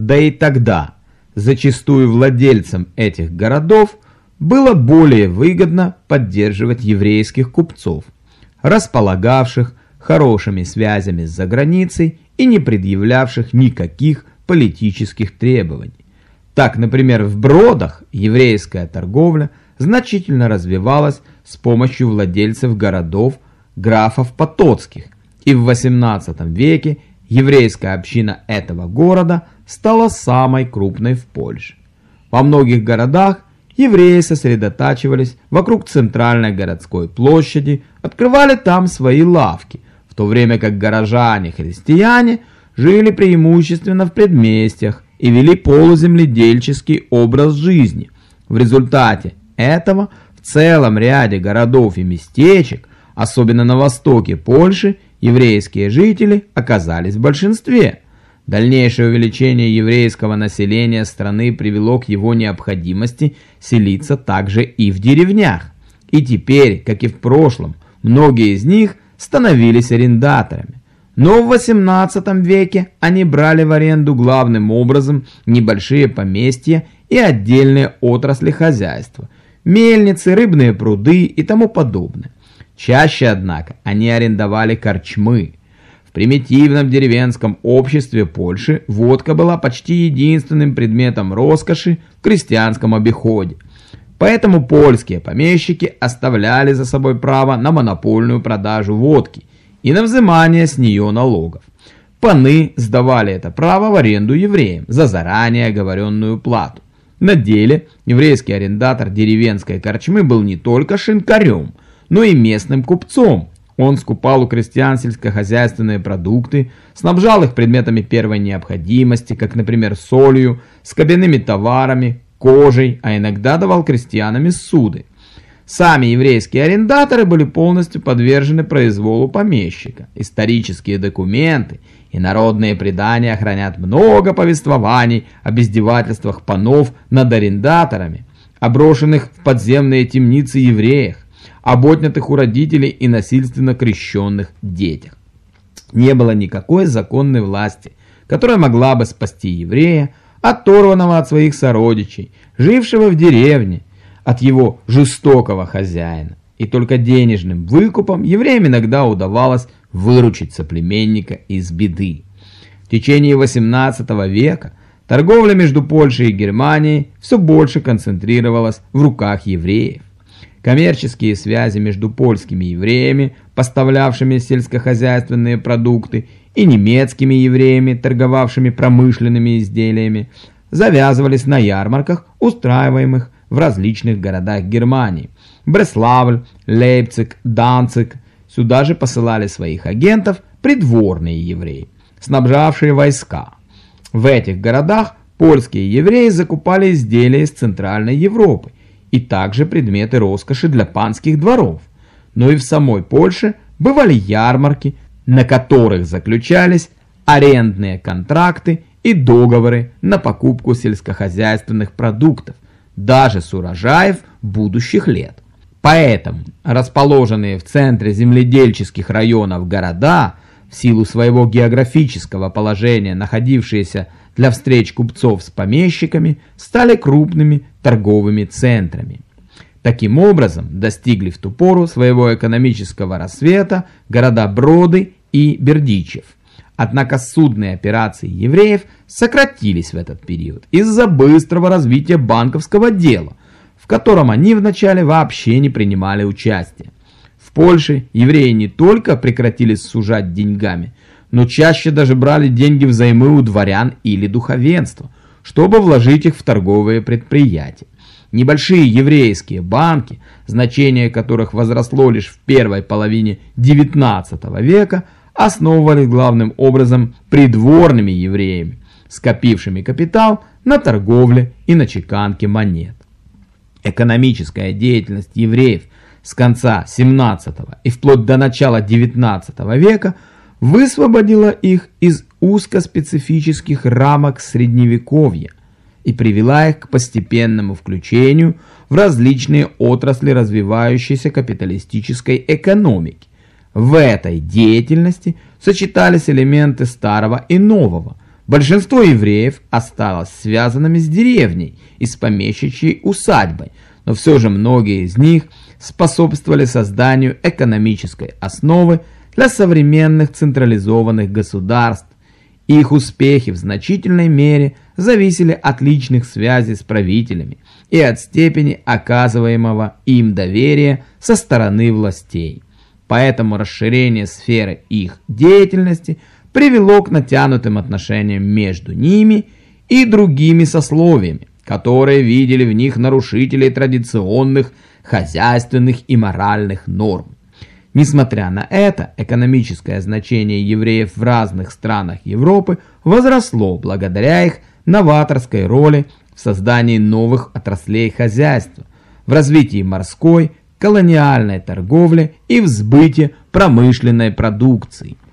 Да и тогда зачастую владельцам этих городов было более выгодно поддерживать еврейских купцов, располагавших хорошими связями с заграницей и не предъявлявших никаких политических требований. Так, например, в Бродах еврейская торговля значительно развивалась с помощью владельцев городов графов Потоцких, и в XVIII веке еврейская община этого города стала самой крупной в Польше. Во многих городах евреи сосредотачивались вокруг центральной городской площади, открывали там свои лавки, в то время как горожане-христиане жили преимущественно в предместьях и вели полуземледельческий образ жизни. В результате этого в целом ряде городов и местечек, особенно на востоке Польши, еврейские жители оказались в большинстве. Дальнейшее увеличение еврейского населения страны привело к его необходимости селиться также и в деревнях. И теперь, как и в прошлом, многие из них становились арендаторами. Но в 18 веке они брали в аренду главным образом небольшие поместья и отдельные отрасли хозяйства, мельницы, рыбные пруды и тому подобное. Чаще, однако, они арендовали корчмы. В примитивном деревенском обществе Польши водка была почти единственным предметом роскоши в крестьянском обиходе. Поэтому польские помещики оставляли за собой право на монопольную продажу водки и на взимание с нее налогов. Паны сдавали это право в аренду евреям за заранее оговоренную плату. На деле еврейский арендатор деревенской корчмы был не только шинкарем, но и местным купцом. Он скупал у крестьян сельскохозяйственные продукты, снабжал их предметами первой необходимости, как, например, солью, скобяными товарами, кожей, а иногда давал крестьянам суды. Сами еврейские арендаторы были полностью подвержены произволу помещика. Исторические документы и народные предания хранят много повествований об издевательствах панов над арендаторами, оброшенных в подземные темницы евреях, об отнятых у родителей и насильственно крещенных детях. Не было никакой законной власти, которая могла бы спасти еврея, оторванного от своих сородичей, жившего в деревне, от его жестокого хозяина. И только денежным выкупом евреям иногда удавалось выручить соплеменника из беды. В течение 18 века торговля между Польшей и Германией все больше концентрировалась в руках евреев. Коммерческие связи между польскими евреями, поставлявшими сельскохозяйственные продукты, и немецкими евреями, торговавшими промышленными изделиями, завязывались на ярмарках, устраиваемых в различных городах Германии. Бреславль, Лейпциг, Данциг. Сюда же посылали своих агентов придворные евреи, снабжавшие войска. В этих городах польские евреи закупали изделия из Центральной Европы и также предметы роскоши для панских дворов. Но и в самой Польше бывали ярмарки, на которых заключались арендные контракты и договоры на покупку сельскохозяйственных продуктов, даже с урожаев будущих лет. Поэтому расположенные в центре земледельческих районов города, в силу своего географического положения находившиеся для встреч купцов с помещиками стали крупными торговыми центрами. Таким образом, достигли в ту пору своего экономического рассвета города Броды и Бердичев. Однако судные операции евреев сократились в этот период из-за быстрого развития банковского дела, в котором они вначале вообще не принимали участие. В Польше евреи не только прекратили сужать деньгами, но чаще даже брали деньги взаймы у дворян или духовенства, чтобы вложить их в торговые предприятия. Небольшие еврейские банки, значение которых возросло лишь в первой половине XIX века, основывались главным образом придворными евреями, скопившими капитал на торговле и на чеканке монет. Экономическая деятельность евреев с конца 17 и вплоть до начала 19 века – высвободила их из узкоспецифических рамок средневековья и привела их к постепенному включению в различные отрасли развивающейся капиталистической экономики. В этой деятельности сочетались элементы старого и нового, Большинство евреев осталось связанными с деревней и с помещичьей усадьбой, но все же многие из них способствовали созданию экономической основы для современных централизованных государств. Их успехи в значительной мере зависели от личных связей с правителями и от степени оказываемого им доверия со стороны властей. Поэтому расширение сферы их деятельности привело к натянутым отношениям между ними и другими сословиями, которые видели в них нарушителей традиционных хозяйственных и моральных норм. Несмотря на это, экономическое значение евреев в разных странах Европы возросло благодаря их новаторской роли в создании новых отраслей хозяйства, в развитии морской, колониальной торговли и в сбыте промышленной продукции –